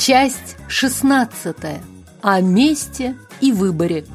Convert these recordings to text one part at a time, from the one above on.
Часть шестнадцатая. О месте и выборе.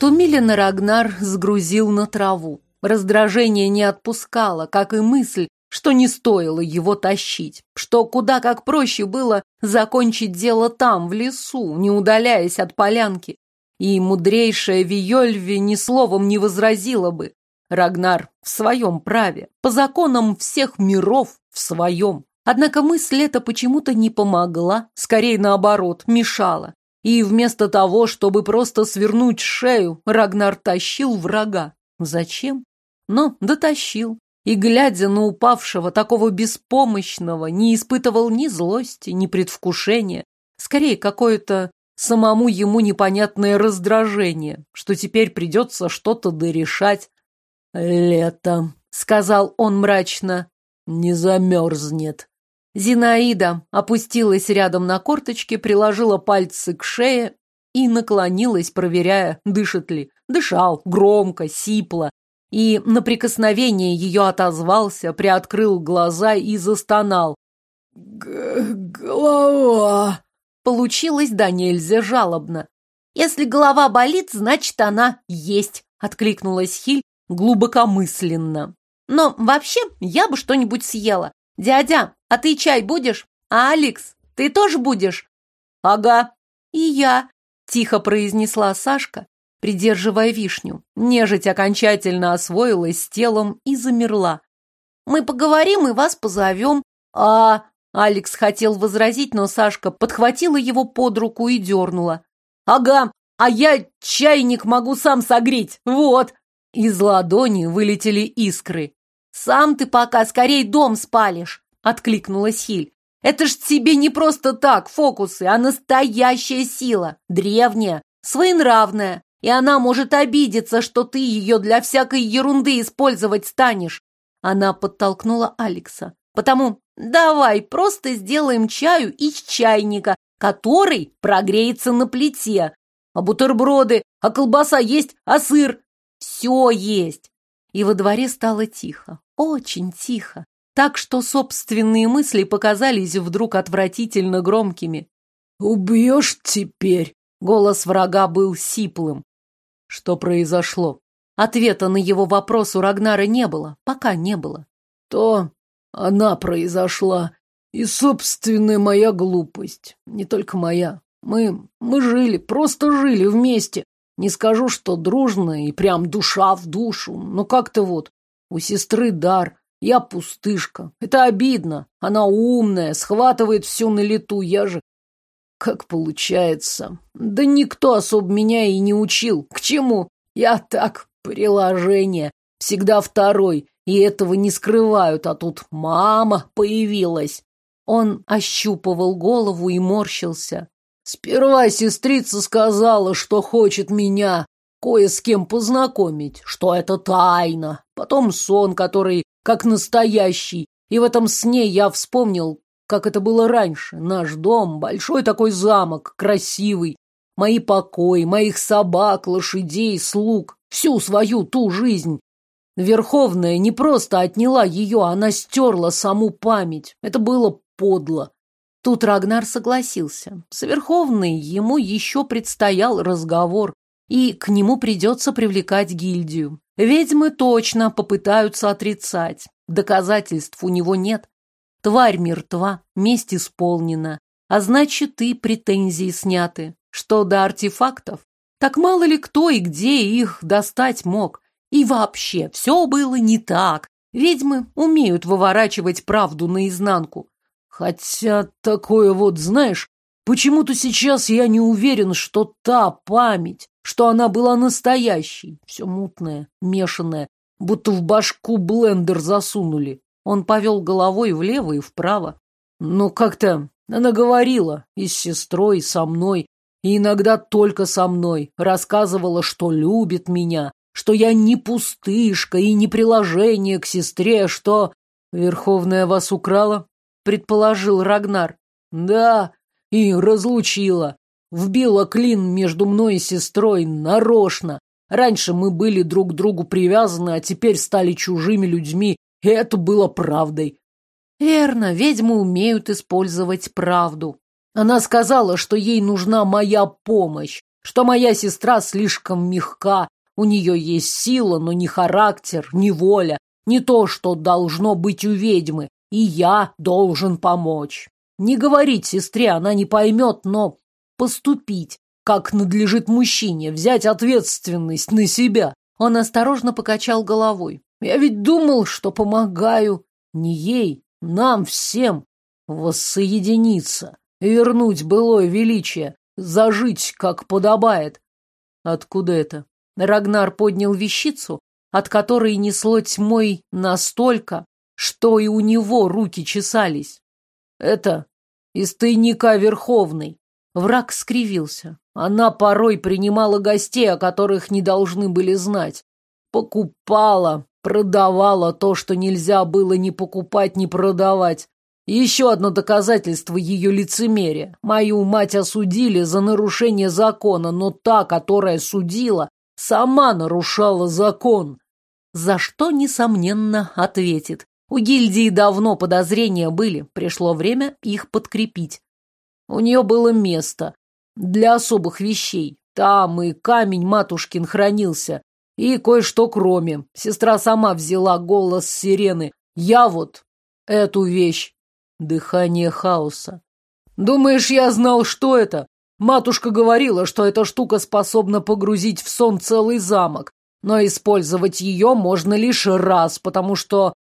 Тумилина Рагнар сгрузил на траву. Раздражение не отпускало, как и мысль, что не стоило его тащить, что куда как проще было закончить дело там, в лесу, не удаляясь от полянки. И мудрейшая Виольви ни словом не возразила бы. Рагнар в своем праве, по законам всех миров в своем. Однако мысль эта почему-то не помогла, скорее наоборот, мешала. И вместо того, чтобы просто свернуть шею, Рагнар тащил врага. Зачем? Но дотащил. И, глядя на упавшего, такого беспомощного, не испытывал ни злости, ни предвкушения. Скорее, какое-то самому ему непонятное раздражение, что теперь придется что-то дорешать. «Лето», — сказал он мрачно, — «не замерзнет». Зинаида опустилась рядом на корточки, приложила пальцы к шее и наклонилась, проверяя, дышит ли. Дышал, громко, сипло. И на прикосновение ее отозвался, приоткрыл глаза и застонал. «Голова!» Получилось да нельзя жалобно. «Если голова болит, значит, она есть», — откликнулась Хиль глубокомысленно. «Но вообще я бы что-нибудь съела. Дядя, а ты чай будешь? А Алекс, ты тоже будешь? Ага. И я, тихо произнесла Сашка, придерживая вишню. Нежить окончательно освоилась с телом и замерла. Мы поговорим и вас позовем. А... Алекс хотел возразить, но Сашка подхватила его под руку и дернула. Ага, а я чайник могу сам согреть, вот. Из ладони вылетели искры. «Сам ты пока скорей дом спалишь!» — откликнулась Хиль. «Это ж тебе не просто так фокусы, а настоящая сила, древняя, своенравная, и она может обидеться, что ты ее для всякой ерунды использовать станешь». Она подтолкнула Алекса. «Потому давай просто сделаем чаю из чайника, который прогреется на плите. А бутерброды, а колбаса есть, а сыр? Все есть и во дворе стало тихо, очень тихо, так что собственные мысли показались вдруг отвратительно громкими. «Убьешь теперь?» Голос врага был сиплым. Что произошло? Ответа на его вопрос у Рагнара не было, пока не было. То она произошла, и собственная моя глупость, не только моя. Мы, мы жили, просто жили вместе, не скажу, что дружно и прям душа в душу, но как-то вот. У сестры дар, я пустышка. Это обидно. Она умная, схватывает все на лету. Я же... Как получается? Да никто особо меня и не учил. К чему? Я так, приложение. Всегда второй. И этого не скрывают, а тут мама появилась. Он ощупывал голову и морщился. Сперва сестрица сказала, что хочет меня кое с кем познакомить, что это тайна. Потом сон, который как настоящий. И в этом сне я вспомнил, как это было раньше. Наш дом, большой такой замок, красивый. Мои покои, моих собак, лошадей, слуг. Всю свою ту жизнь. Верховная не просто отняла ее, она стерла саму память. Это было подло. Тут Рагнар согласился. С Верховной ему еще предстоял разговор, и к нему придется привлекать гильдию. Ведьмы точно попытаются отрицать. Доказательств у него нет. Тварь мертва, месть исполнена, а значит и претензии сняты. Что до артефактов, так мало ли кто и где их достать мог. И вообще, все было не так. Ведьмы умеют выворачивать правду наизнанку. Хотя такое вот, знаешь, почему-то сейчас я не уверен, что та память, что она была настоящей. Все мутное, мешанное, будто в башку блендер засунули. Он повел головой влево и вправо. Но как-то она говорила и с сестрой, и со мной, и иногда только со мной. Рассказывала, что любит меня, что я не пустышка и не приложение к сестре, что... Верховная вас украла? предположил Рагнар. Да, и разлучила. Вбила клин между мной и сестрой нарочно. Раньше мы были друг к другу привязаны, а теперь стали чужими людьми, и это было правдой. Верно, ведьмы умеют использовать правду. Она сказала, что ей нужна моя помощь, что моя сестра слишком мягка, у нее есть сила, но не характер, не воля, не то, что должно быть у ведьмы, и я должен помочь. Не говорить сестре она не поймет, но поступить, как надлежит мужчине, взять ответственность на себя. Он осторожно покачал головой. Я ведь думал, что помогаю не ей, нам всем воссоединиться, вернуть былое величие, зажить, как подобает. Откуда это? Рагнар поднял вещицу, от которой несло тьмой настолько, что и у него руки чесались. Это из тайника Верховной. Враг скривился. Она порой принимала гостей, о которых не должны были знать. Покупала, продавала то, что нельзя было ни покупать, ни продавать. еще одно доказательство ее лицемерия. Мою мать осудили за нарушение закона, но та, которая судила, сама нарушала закон. За что, несомненно, ответит. У гильдии давно подозрения были, пришло время их подкрепить. У нее было место для особых вещей. Там и камень матушкин хранился, и кое-что кроме. Сестра сама взяла голос сирены. Я вот эту вещь. Дыхание хаоса. Думаешь, я знал, что это? Матушка говорила, что эта штука способна погрузить в сон целый замок, но использовать ее можно лишь раз, потому что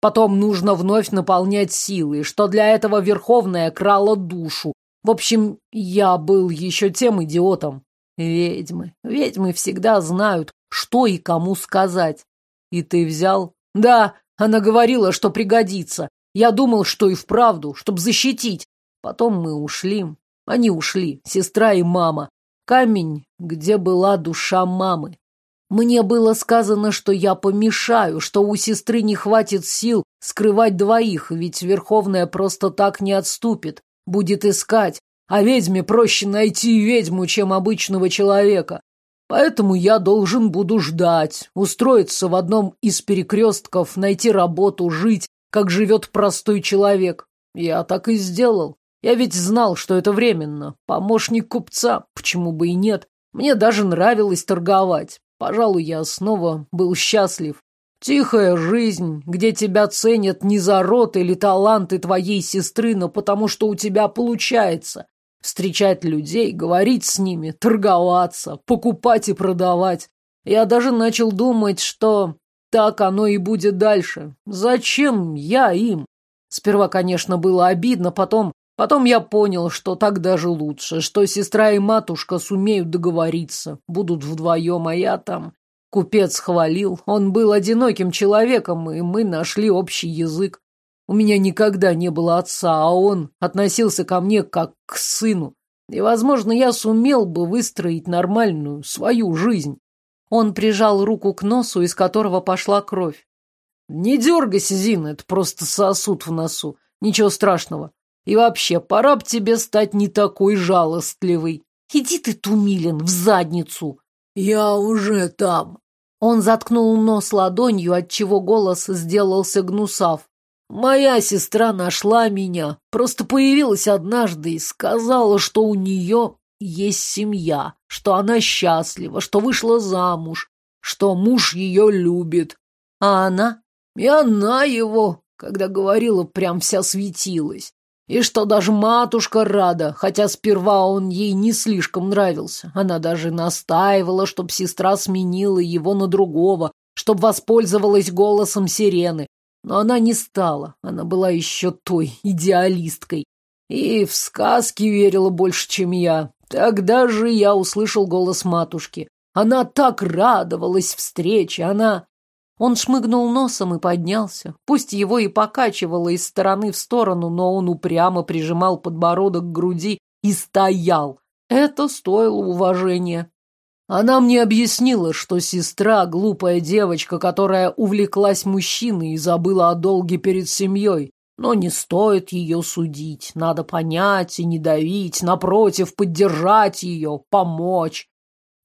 потом нужно вновь наполнять силой, что для этого Верховная крала душу. В общем, я был еще тем идиотом. Ведьмы, ведьмы всегда знают, что и кому сказать. И ты взял? Да, она говорила, что пригодится. Я думал, что и вправду, чтобы защитить. Потом мы ушли. Они ушли, сестра и мама. Камень, где была душа мамы. Мне было сказано, что я помешаю, что у сестры не хватит сил скрывать двоих, ведь Верховная просто так не отступит, будет искать, а ведьме проще найти ведьму, чем обычного человека. Поэтому я должен буду ждать, устроиться в одном из перекрестков, найти работу, жить, как живет простой человек. Я так и сделал. Я ведь знал, что это временно. Помощник купца, почему бы и нет. Мне даже нравилось торговать. Пожалуй, я снова был счастлив. Тихая жизнь, где тебя ценят не за рот или таланты твоей сестры, но потому что у тебя получается встречать людей, говорить с ними, торговаться, покупать и продавать. Я даже начал думать, что так оно и будет дальше. Зачем я им? Сперва, конечно, было обидно, потом... Потом я понял, что так даже лучше, что сестра и матушка сумеют договориться, будут вдвоем, а я там... Купец хвалил, он был одиноким человеком, и мы нашли общий язык. У меня никогда не было отца, а он относился ко мне как к сыну. И, возможно, я сумел бы выстроить нормальную свою жизнь. Он прижал руку к носу, из которого пошла кровь. Не дергайся, Зина, это просто сосуд в носу. Ничего страшного. И вообще, пора б тебе стать не такой жалостливой. Иди ты, Тумилин, в задницу. Я уже там. Он заткнул нос ладонью, отчего голос сделался гнусав. Моя сестра нашла меня, просто появилась однажды и сказала, что у нее есть семья, что она счастлива, что вышла замуж, что муж ее любит. А она? И она его, когда говорила, прям вся светилась. И что даже матушка рада, хотя сперва он ей не слишком нравился. Она даже настаивала, чтоб сестра сменила его на другого, чтоб воспользовалась голосом сирены, но она не стала, она была еще той идеалисткой. И в сказки верила больше, чем я. Тогда же я услышал голос матушки. Она так радовалась встрече, она... Он шмыгнул носом и поднялся. Пусть его и покачивало из стороны в сторону, но он упрямо прижимал подбородок к груди и стоял. Это стоило уважения. Она мне объяснила, что сестра — глупая девочка, которая увлеклась мужчиной и забыла о долге перед семьей. Но не стоит ее судить. Надо понять и не давить, напротив, поддержать ее, помочь.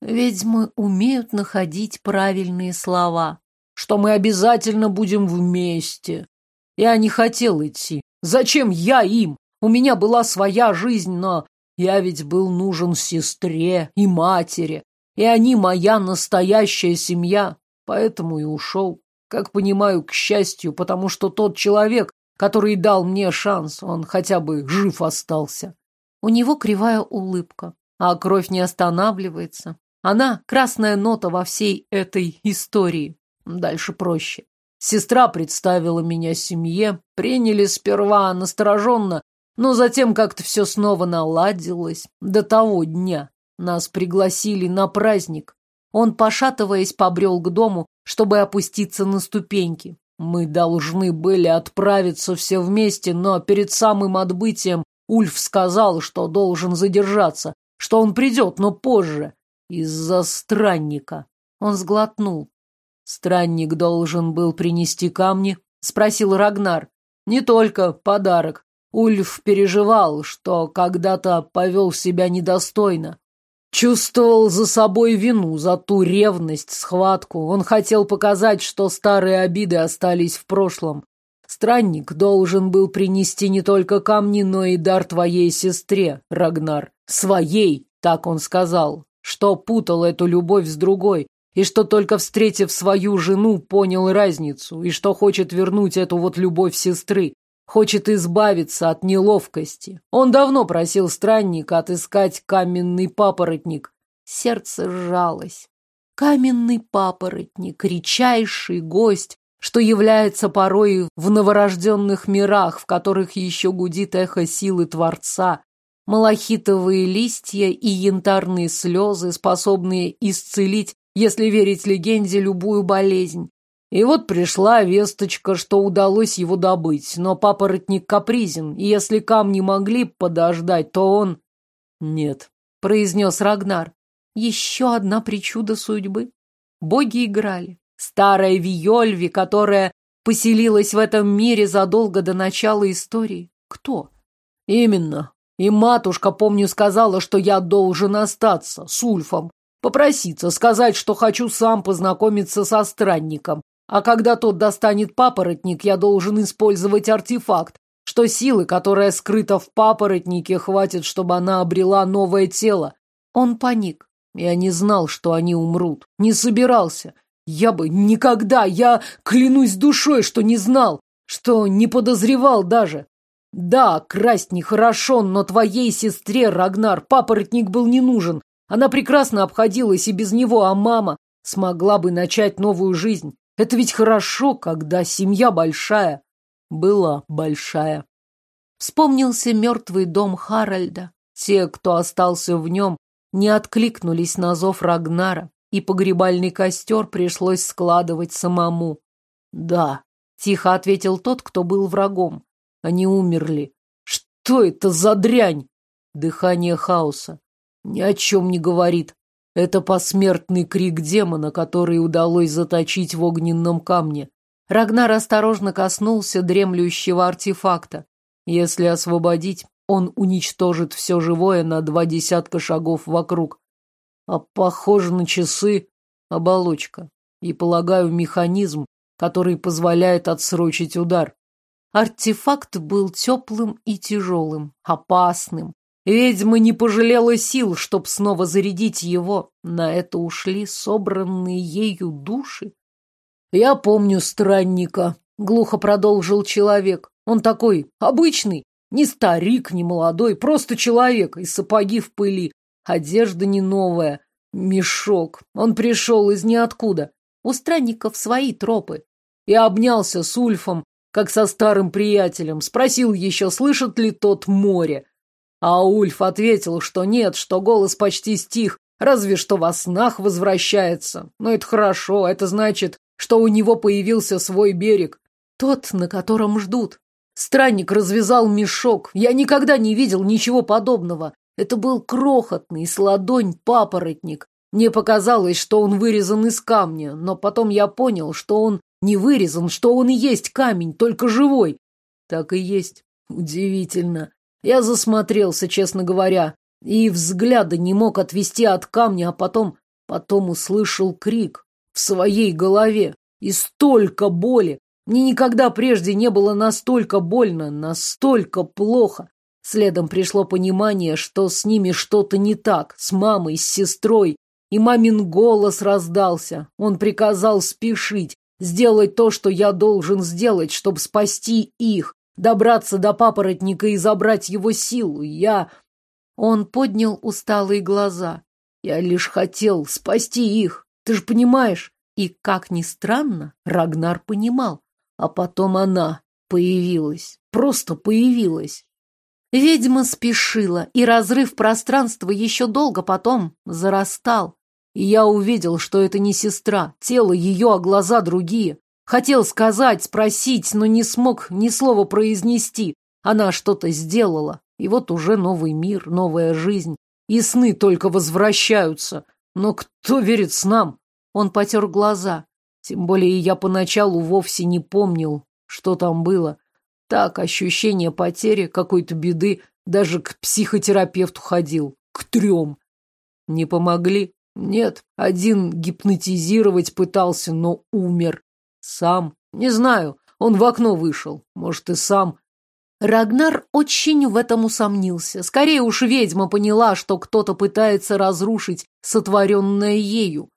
Ведьмы умеют находить правильные слова. Что мы обязательно будем вместе. Я не хотел идти. Зачем я им? У меня была своя жизнь, но я ведь был нужен сестре и матери. И они моя настоящая семья. Поэтому и ушел. Как понимаю, к счастью, потому что тот человек, который дал мне шанс, он хотя бы жив остался. У него кривая улыбка, а кровь не останавливается. Она — красная нота во всей этой истории. Дальше проще. Сестра представила меня семье, приняли сперва настороженно, но затем как-то все снова наладилось. До того дня нас пригласили на праздник. Он, пошатываясь, побрел к дому, чтобы опуститься на ступеньки. Мы должны были отправиться все вместе, но перед самым отбытием Ульф сказал, что должен задержаться, что он придет, но позже. Из-за странника. Он сглотнул. Странник должен был принести камни? Спросил Рагнар. Не только подарок. Ульф переживал, что когда-то повел себя недостойно. Чувствовал за собой вину, за ту ревность, схватку. Он хотел показать, что старые обиды остались в прошлом. Странник должен был принести не только камни, но и дар твоей сестре, Рагнар. Своей, так он сказал что путал эту любовь с другой, и что только встретив свою жену, понял разницу, и что хочет вернуть эту вот любовь сестры, хочет избавиться от неловкости. Он давно просил странника отыскать каменный папоротник. Сердце сжалось. Каменный папоротник, редчайший гость, что является порой в новорожденных мирах, в которых еще гудит эхо силы Творца, малахитовые листья и янтарные слезы, способные исцелить, если верить легенде, любую болезнь. И вот пришла весточка, что удалось его добыть, но папоротник капризен, и если камни могли подождать, то он... Нет, произнес Рагнар. Еще одна причуда судьбы. Боги играли. Старая Виольви, которая поселилась в этом мире задолго до начала истории. Кто? Именно, и матушка, помню, сказала, что я должен остаться с Ульфом, попроситься, сказать, что хочу сам познакомиться со странником. А когда тот достанет папоротник, я должен использовать артефакт, что силы, которая скрыта в папоротнике, хватит, чтобы она обрела новое тело. Он паник. Я не знал, что они умрут. Не собирался. Я бы никогда, я клянусь душой, что не знал, что не подозревал даже. Да, красть нехорошо, но твоей сестре, Рагнар, папоротник был не нужен. Она прекрасно обходилась и без него, а мама смогла бы начать новую жизнь. Это ведь хорошо, когда семья большая. Была большая. Вспомнился мертвый дом Харальда. Те, кто остался в нем, не откликнулись на зов Рагнара, и погребальный костер пришлось складывать самому. Да, тихо ответил тот, кто был врагом. Они умерли. Что это за дрянь? Дыхание хаоса. Ни о чем не говорит. Это посмертный крик демона, который удалось заточить в огненном камне. Рагнар осторожно коснулся дремлющего артефакта. Если освободить, он уничтожит все живое на два десятка шагов вокруг. А похоже на часы оболочка. И, полагаю, механизм, который позволяет отсрочить удар. Артефакт был теплым и тяжелым, опасным. Ведьма не пожалела сил, чтоб снова зарядить его. На это ушли собранные ею души. Я помню странника, глухо продолжил человек. Он такой обычный, не старик, не молодой, просто человек, и сапоги в пыли, одежда не новая, мешок. Он пришел из ниоткуда. У странников свои тропы. И обнялся с Ульфом, как со старым приятелем, спросил еще, слышит ли тот море. А Ульф ответил, что нет, что голос почти стих, разве что во снах возвращается. Но это хорошо, это значит, что у него появился свой берег, тот, на котором ждут. Странник развязал мешок. Я никогда не видел ничего подобного. Это был крохотный, с ладонь папоротник. Мне показалось, что он вырезан из камня, но потом я понял, что он не вырезан, что он и есть камень, только живой. Так и есть. Удивительно. Я засмотрелся, честно говоря, и взгляда не мог отвести от камня, а потом Потом услышал крик в своей голове. И столько боли! Мне никогда прежде не было настолько больно, настолько плохо. Следом пришло понимание, что с ними что-то не так, с мамой, с сестрой. И мамин голос раздался. Он приказал спешить, сделать то, что я должен сделать, чтобы спасти их, добраться до папоротника и забрать его силу. Я... Он поднял усталые глаза. Я лишь хотел спасти их. Ты же понимаешь? И, как ни странно, Рагнар понимал. А потом она появилась. Просто появилась. Ведьма спешила, и разрыв пространства еще долго потом зарастал. И я увидел, что это не сестра, тело ее, а глаза другие. Хотел сказать, спросить, но не смог ни слова произнести. Она что-то сделала, и вот уже новый мир, новая жизнь. И сны только возвращаются. Но кто верит снам? Он потер глаза. Тем более я поначалу вовсе не помнил, что там было. Так, ощущение потери, какой-то беды, даже к психотерапевту ходил. К трем. Не помогли? Нет, один гипнотизировать пытался, но умер. Сам? Не знаю. Он в окно вышел. Может, и сам. Рагнар очень в этом усомнился. Скорее уж ведьма поняла, что кто-то пытается разрушить сотворенное ею.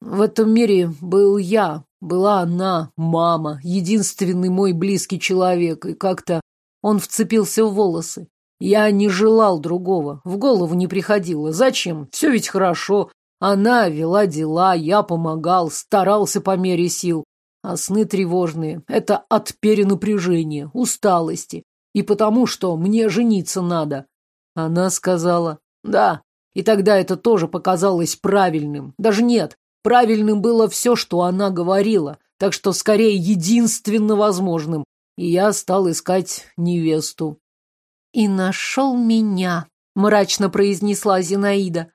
В этом мире был я, была она, мама, единственный мой близкий человек, и как-то он вцепился в волосы. Я не желал другого, в голову не приходило. Зачем? Все ведь хорошо. Она вела дела, я помогал, старался по мере сил. А сны тревожные — это от перенапряжения, усталости. И потому, что мне жениться надо. Она сказала «да». И тогда это тоже показалось правильным. Даже нет, Правильным было все, что она говорила, так что скорее единственно возможным. И я стал искать невесту. «И нашел меня», — мрачно произнесла Зинаида.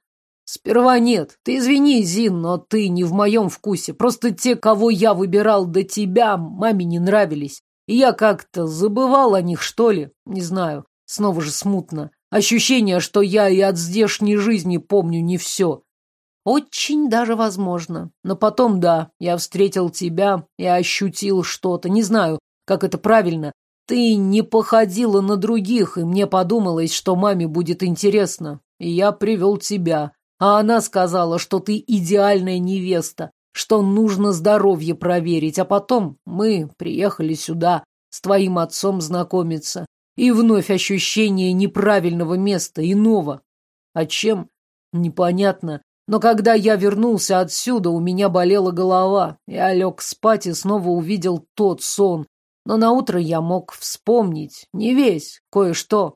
«Сперва нет. Ты извини, Зин, но ты не в моем вкусе. Просто те, кого я выбирал до тебя, маме не нравились. И я как-то забывал о них, что ли. Не знаю. Снова же смутно. Ощущение, что я и от здешней жизни помню не все. Очень даже возможно. Но потом, да, я встретил тебя и ощутил что-то. Не знаю, как это правильно. Ты не походила на других, и мне подумалось, что маме будет интересно. И я привел тебя. А она сказала, что ты идеальная невеста, что нужно здоровье проверить. А потом мы приехали сюда с твоим отцом знакомиться. И вновь ощущение неправильного места, иного. А чем? Непонятно. Но когда я вернулся отсюда, у меня болела голова. Я лег спать и снова увидел тот сон. Но на утро я мог вспомнить, не весь, кое-что.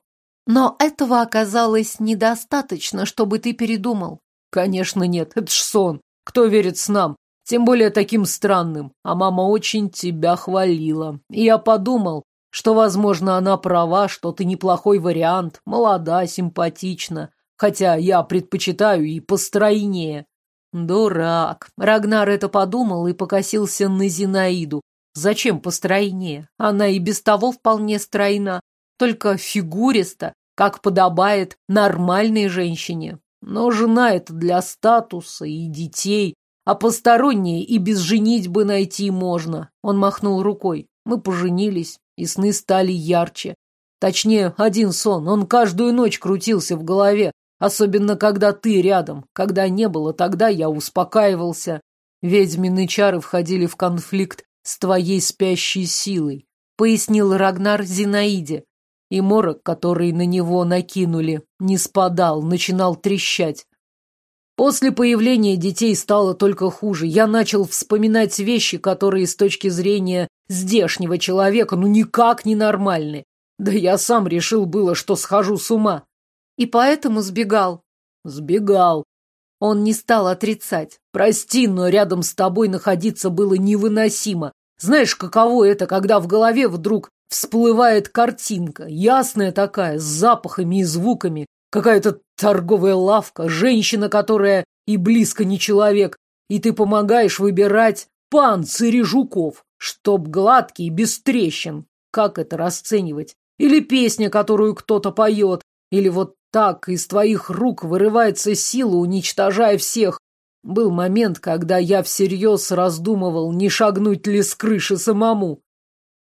Но этого оказалось недостаточно, чтобы ты передумал. Конечно, нет, это ж сон. Кто верит снам? Тем более таким странным. А мама очень тебя хвалила. И я подумал, что, возможно, она права, что ты неплохой вариант, молода, симпатична хотя я предпочитаю и постройнее. Дурак. Рагнар это подумал и покосился на Зинаиду. Зачем постройнее? Она и без того вполне стройна, только фигуриста, как подобает нормальной женщине. Но жена это для статуса и детей, а посторонние и без женитьбы найти можно. Он махнул рукой. Мы поженились, и сны стали ярче. Точнее, один сон, он каждую ночь крутился в голове, Особенно, когда ты рядом. Когда не было, тогда я успокаивался. Ведьмины чары входили в конфликт с твоей спящей силой, пояснил Рагнар Зинаиде. И морок, который на него накинули, не спадал, начинал трещать. После появления детей стало только хуже. Я начал вспоминать вещи, которые с точки зрения здешнего человека ну никак не нормальны. Да я сам решил было, что схожу с ума. И поэтому сбегал. Сбегал. Он не стал отрицать. Прости, но рядом с тобой находиться было невыносимо. Знаешь, каково это, когда в голове вдруг всплывает картинка, ясная такая, с запахами и звуками, какая-то торговая лавка, женщина, которая и близко не человек, и ты помогаешь выбирать панцири жуков, чтоб гладкие, без трещин. Как это расценивать? Или песня, которую кто-то поет, или вот так из твоих рук вырывается сила, уничтожая всех. Был момент, когда я всерьез раздумывал, не шагнуть ли с крыши самому.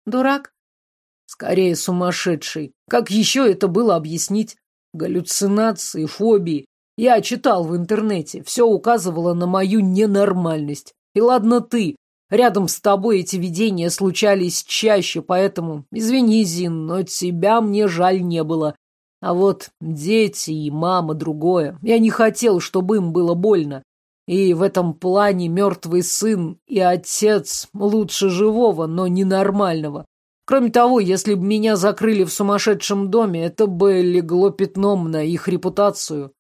Дурак? Скорее сумасшедший. Как еще это было объяснить? Галлюцинации, фобии. Я читал в интернете, все указывало на мою ненормальность. И ладно ты, рядом с тобой эти видения случались чаще, поэтому, извини, Зин, но тебя мне жаль не было. А вот дети и мама другое. Я не хотел, чтобы им было больно. И в этом плане мертвый сын и отец лучше живого, но ненормального. Кроме того, если бы меня закрыли в сумасшедшем доме, это бы легло пятном на их репутацию.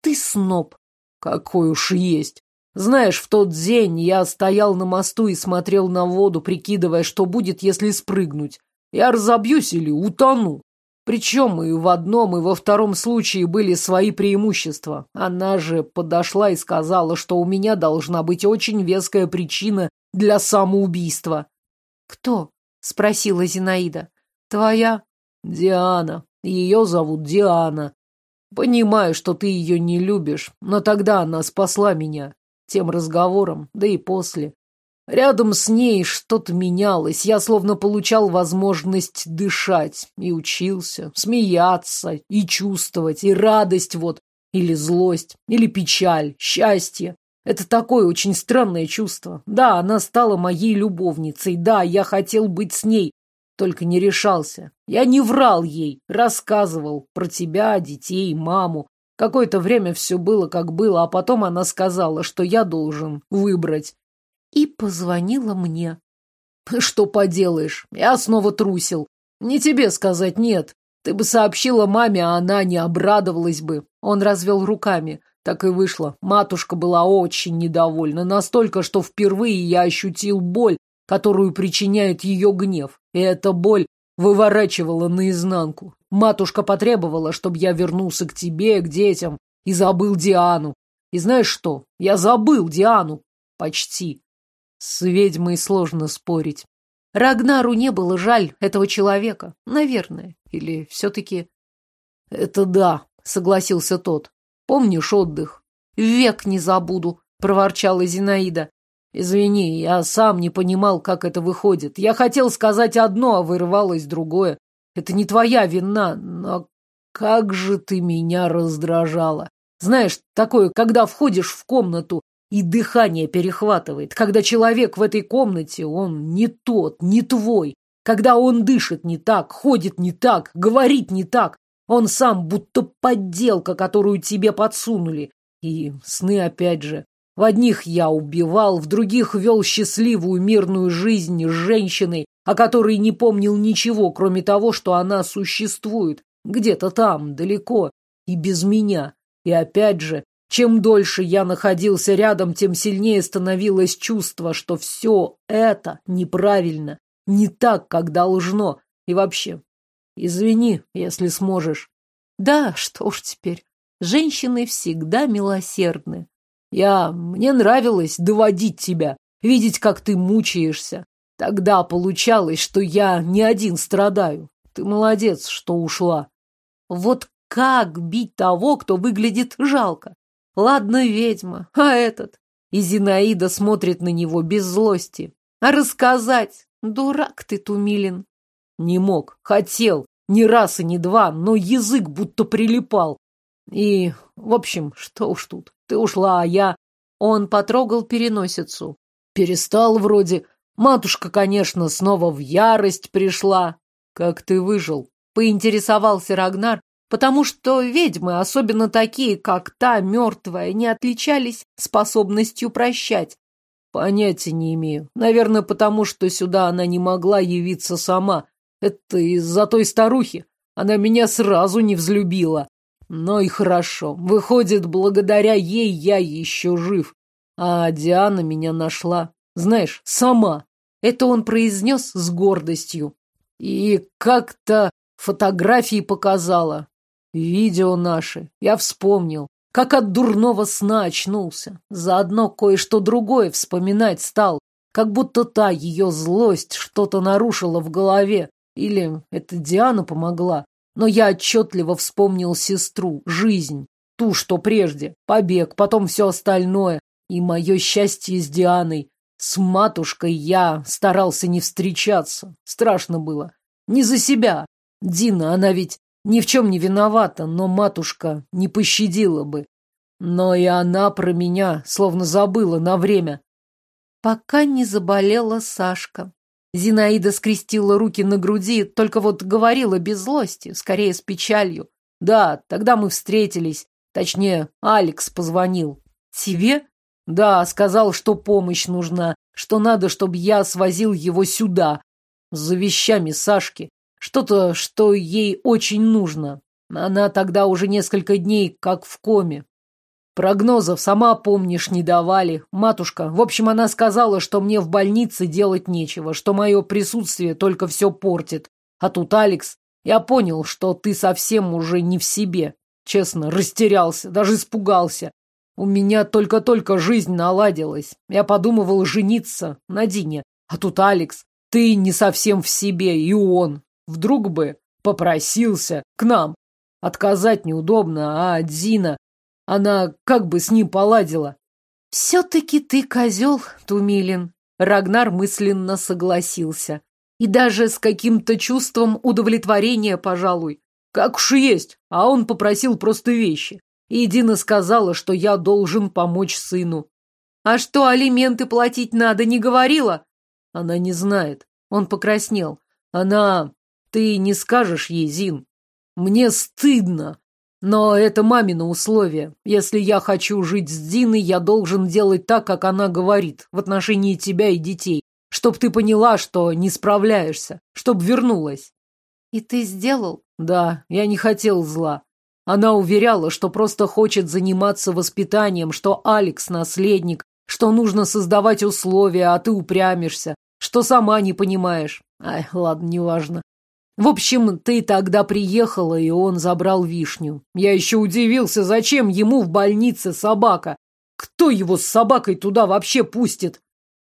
Ты сноб. Какой уж есть. Знаешь, в тот день я стоял на мосту и смотрел на воду, прикидывая, что будет, если спрыгнуть. Я разобьюсь или утону. Причем и в одном, и во втором случае были свои преимущества. Она же подошла и сказала, что у меня должна быть очень веская причина для самоубийства. «Кто?» — спросила Зинаида. «Твоя?» «Диана. Ее зовут Диана. Понимаю, что ты ее не любишь, но тогда она спасла меня. Тем разговором, да и после. Рядом с ней что-то менялось, я словно получал возможность дышать, и учился, смеяться, и чувствовать, и радость вот, или злость, или печаль, счастье. Это такое очень странное чувство. Да, она стала моей любовницей, да, я хотел быть с ней, только не решался. Я не врал ей, рассказывал про тебя, детей, маму. Какое-то время все было, как было, а потом она сказала, что я должен выбрать и позвонила мне. Что поделаешь, я снова трусил. Не тебе сказать нет. Ты бы сообщила маме, а она не обрадовалась бы. Он развел руками. Так и вышло. Матушка была очень недовольна, настолько, что впервые я ощутил боль, которую причиняет ее гнев. И эта боль выворачивала наизнанку. Матушка потребовала, чтобы я вернулся к тебе, к детям, и забыл Диану. И знаешь что? Я забыл Диану. Почти. С ведьмой сложно спорить. Рагнару не было жаль этого человека, наверное. Или все-таки... Это да, согласился тот. Помнишь отдых? Век не забуду, проворчала Зинаида. Извини, я сам не понимал, как это выходит. Я хотел сказать одно, а вырвалось другое. Это не твоя вина, но как же ты меня раздражала. Знаешь, такое, когда входишь в комнату, и дыхание перехватывает, когда человек в этой комнате, он не тот, не твой, когда он дышит не так, ходит не так, говорит не так, он сам будто подделка, которую тебе подсунули. И сны опять же. В одних я убивал, в других вел счастливую мирную жизнь с женщиной, о которой не помнил ничего, кроме того, что она существует, где-то там, далеко, и без меня. И опять же, чем дольше я находился рядом, тем сильнее становилось чувство, что все это неправильно, не так, как должно. И вообще, извини, если сможешь. Да, что уж теперь. Женщины всегда милосердны. Я... Мне нравилось доводить тебя, видеть, как ты мучаешься. Тогда получалось, что я не один страдаю. Ты молодец, что ушла. Вот как бить того, кто выглядит жалко? Ладно, ведьма, а этот? И Зинаида смотрит на него без злости. А рассказать? Дурак ты, Тумилин. Не мог, хотел, ни раз и ни два, но язык будто прилипал. И, в общем, что уж тут, ты ушла, а я... Он потрогал переносицу. Перестал вроде. Матушка, конечно, снова в ярость пришла. Как ты выжил? Поинтересовался Рагнар, потому что ведьмы, особенно такие, как та мертвая, не отличались способностью прощать. Понятия не имею. Наверное, потому что сюда она не могла явиться сама. Это из-за той старухи. Она меня сразу не взлюбила. Но и хорошо. Выходит, благодаря ей я еще жив. А Диана меня нашла. Знаешь, сама. Это он произнес с гордостью. И как-то фотографии показала. Видео наши. Я вспомнил, как от дурного сна очнулся. Заодно кое-что другое вспоминать стал. Как будто та ее злость что-то нарушила в голове. Или это Диана помогла. Но я отчетливо вспомнил сестру, жизнь. Ту, что прежде. Побег, потом все остальное. И мое счастье с Дианой. С матушкой я старался не встречаться. Страшно было. Не за себя. Дина, она ведь ни в чем не виновата, но матушка не пощадила бы. Но и она про меня словно забыла на время. Пока не заболела Сашка. Зинаида скрестила руки на груди, только вот говорила без злости, скорее с печалью. Да, тогда мы встретились. Точнее, Алекс позвонил. Тебе? Да, сказал, что помощь нужна, что надо, чтобы я свозил его сюда. За вещами Сашки. Что-то, что ей очень нужно. Она тогда уже несколько дней как в коме. Прогнозов, сама помнишь, не давали. Матушка, в общем, она сказала, что мне в больнице делать нечего, что мое присутствие только все портит. А тут Алекс, я понял, что ты совсем уже не в себе. Честно, растерялся, даже испугался. У меня только-только жизнь наладилась. Я подумывал жениться на Дине. А тут Алекс, ты не совсем в себе, и он. Вдруг бы попросился к нам. Отказать неудобно, а Дина... Она как бы с ним поладила. «Все-таки ты козел, Тумилин», — Рагнар мысленно согласился. И даже с каким-то чувством удовлетворения, пожалуй. Как уж и есть, а он попросил просто вещи. И Дина сказала, что я должен помочь сыну. «А что, алименты платить надо, не говорила?» Она не знает. Он покраснел. Она... Ты не скажешь ей, Зин. Мне стыдно. Но это мамино условие. Если я хочу жить с Диной, я должен делать так, как она говорит, в отношении тебя и детей. Чтоб ты поняла, что не справляешься. Чтоб вернулась. И ты сделал? Да, я не хотел зла. Она уверяла, что просто хочет заниматься воспитанием, что Алекс наследник, что нужно создавать условия, а ты упрямишься, что сама не понимаешь. Ай, ладно, неважно. В общем, ты тогда приехала, и он забрал вишню. Я еще удивился, зачем ему в больнице собака. Кто его с собакой туда вообще пустит?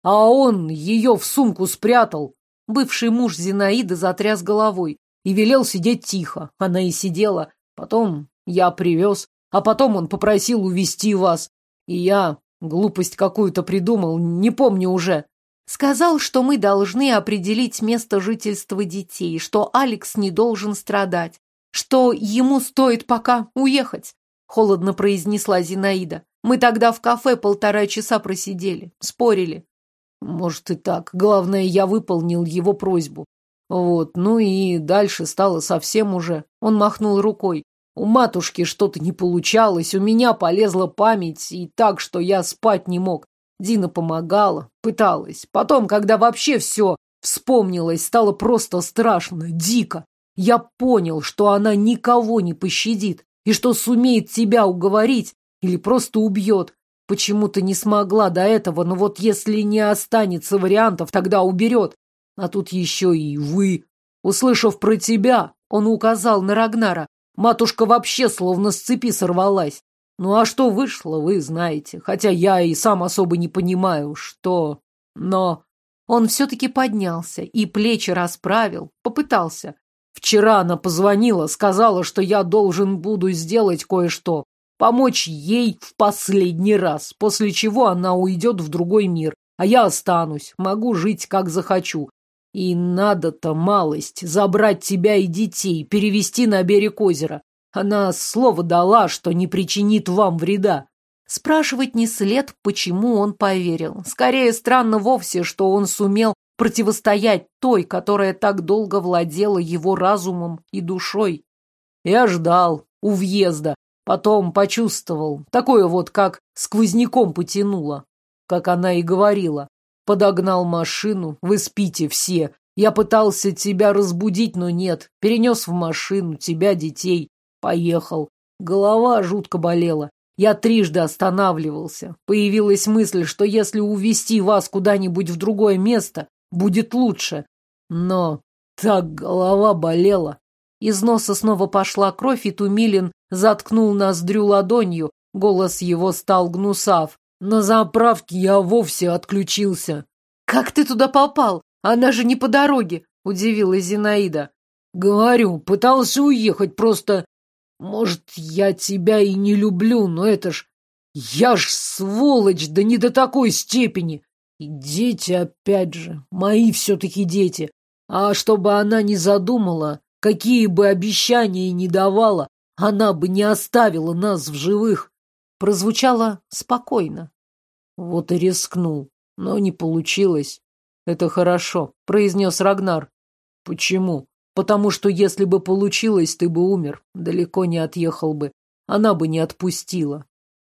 А он ее в сумку спрятал. Бывший муж Зинаиды затряс головой и велел сидеть тихо. Она и сидела. Потом я привез, а потом он попросил увести вас. И я глупость какую-то придумал, не помню уже. Сказал, что мы должны определить место жительства детей, что Алекс не должен страдать, что ему стоит пока уехать, холодно произнесла Зинаида. Мы тогда в кафе полтора часа просидели, спорили. Может и так. Главное, я выполнил его просьбу. Вот, ну и дальше стало совсем уже. Он махнул рукой. У матушки что-то не получалось, у меня полезла память, и так, что я спать не мог. Дина помогала, пыталась. Потом, когда вообще все вспомнилось, стало просто страшно, дико. Я понял, что она никого не пощадит и что сумеет тебя уговорить или просто убьет. Почему-то не смогла до этого, но вот если не останется вариантов, тогда уберет. А тут еще и вы. Услышав про тебя, он указал на Рагнара. Матушка вообще словно с цепи сорвалась. Ну а что вышло, вы знаете. Хотя я и сам особо не понимаю, что... Но... Он все-таки поднялся и плечи расправил, попытался. Вчера она позвонила, сказала, что я должен буду сделать кое-что. Помочь ей в последний раз, после чего она уйдет в другой мир, а я останусь, могу жить как захочу. И надо-то малость забрать тебя и детей, перевести на берег озера. Она слово дала, что не причинит вам вреда. Спрашивать не след, почему он поверил. Скорее, странно вовсе, что он сумел противостоять той, которая так долго владела его разумом и душой. Я ждал у въезда, потом почувствовал, такое вот, как сквозняком потянуло, как она и говорила. Подогнал машину, вы спите все. Я пытался тебя разбудить, но нет. Перенес в машину тебя, детей. Поехал. Голова жутко болела. Я трижды останавливался. Появилась мысль, что если увезти вас куда-нибудь в другое место, будет лучше. Но так голова болела. Из носа снова пошла кровь, и Тумилин заткнул ноздрю ладонью. Голос его стал гнусав. На заправке я вовсе отключился. «Как ты туда попал? Она же не по дороге», — удивилась Зинаида. «Говорю, пытался уехать, просто может, я тебя и не люблю, но это ж Я ж сволочь, да не до такой степени. И дети, опять же, мои все-таки дети. А чтобы она не задумала, какие бы обещания ни давала, она бы не оставила нас в живых. Прозвучало спокойно. Вот и рискнул, но не получилось. Это хорошо, произнес Рагнар. Почему? Потому что если бы получилось, ты бы умер, далеко не отъехал бы. Она бы не отпустила.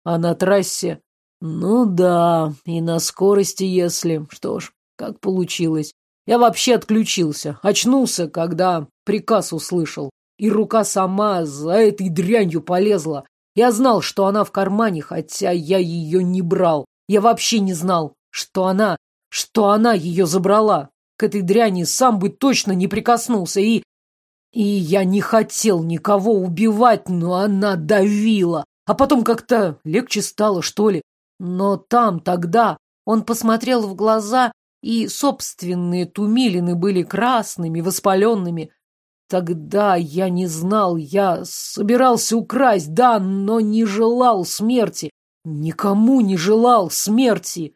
А на трассе... Ну да, и на скорости, если... Что ж, как получилось. Я вообще отключился, очнулся, когда приказ услышал. И рука сама за этой дрянью полезла. Я знал, что она в кармане, хотя я ее не брал. Я вообще не знал, что она, что она ее забрала. Этой дряни сам бы точно не прикоснулся. И... И я не хотел никого убивать, но она давила. А потом как-то легче стало, что ли. Но там, тогда, он посмотрел в глаза, и собственные тумилины были красными, воспаленными. Тогда я не знал, я собирался украсть, да, но не желал смерти. Никому не желал смерти.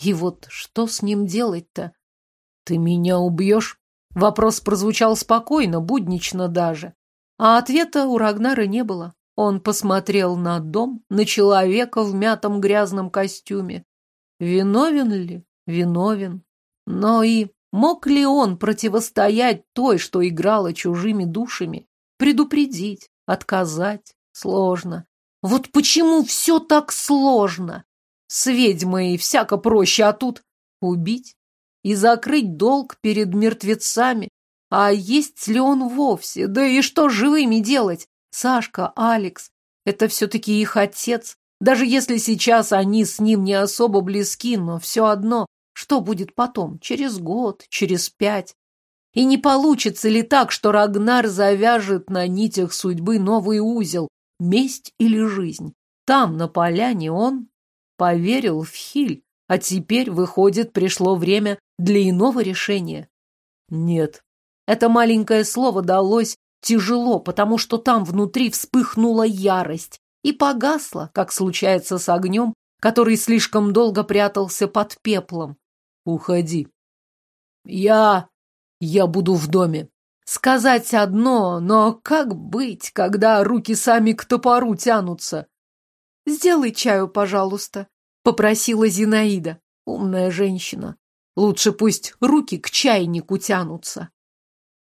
И вот что с ним делать-то? Ты меня убьешь? Вопрос прозвучал спокойно, буднично даже. А ответа у Рагнара не было. Он посмотрел на дом, на человека в мятом грязном костюме. Виновен ли? Виновен. Но и Мог ли он противостоять той, что играла чужими душами? Предупредить, отказать? Сложно. Вот почему все так сложно? С ведьмой всяко проще, а тут убить и закрыть долг перед мертвецами. А есть ли он вовсе? Да и что живыми делать? Сашка, Алекс, это все-таки их отец. Даже если сейчас они с ним не особо близки, но все одно что будет потом, через год, через пять? И не получится ли так, что Рагнар завяжет на нитях судьбы новый узел, месть или жизнь? Там, на поляне, он поверил в Хиль, а теперь, выходит, пришло время для иного решения. Нет. Это маленькое слово далось тяжело, потому что там внутри вспыхнула ярость и погасла, как случается с огнем, который слишком долго прятался под пеплом. Уходи. Я... я буду в доме. Сказать одно, но как быть, когда руки сами к топору тянутся? Сделай чаю, пожалуйста, попросила Зинаида. Умная женщина. Лучше пусть руки к чайнику тянутся.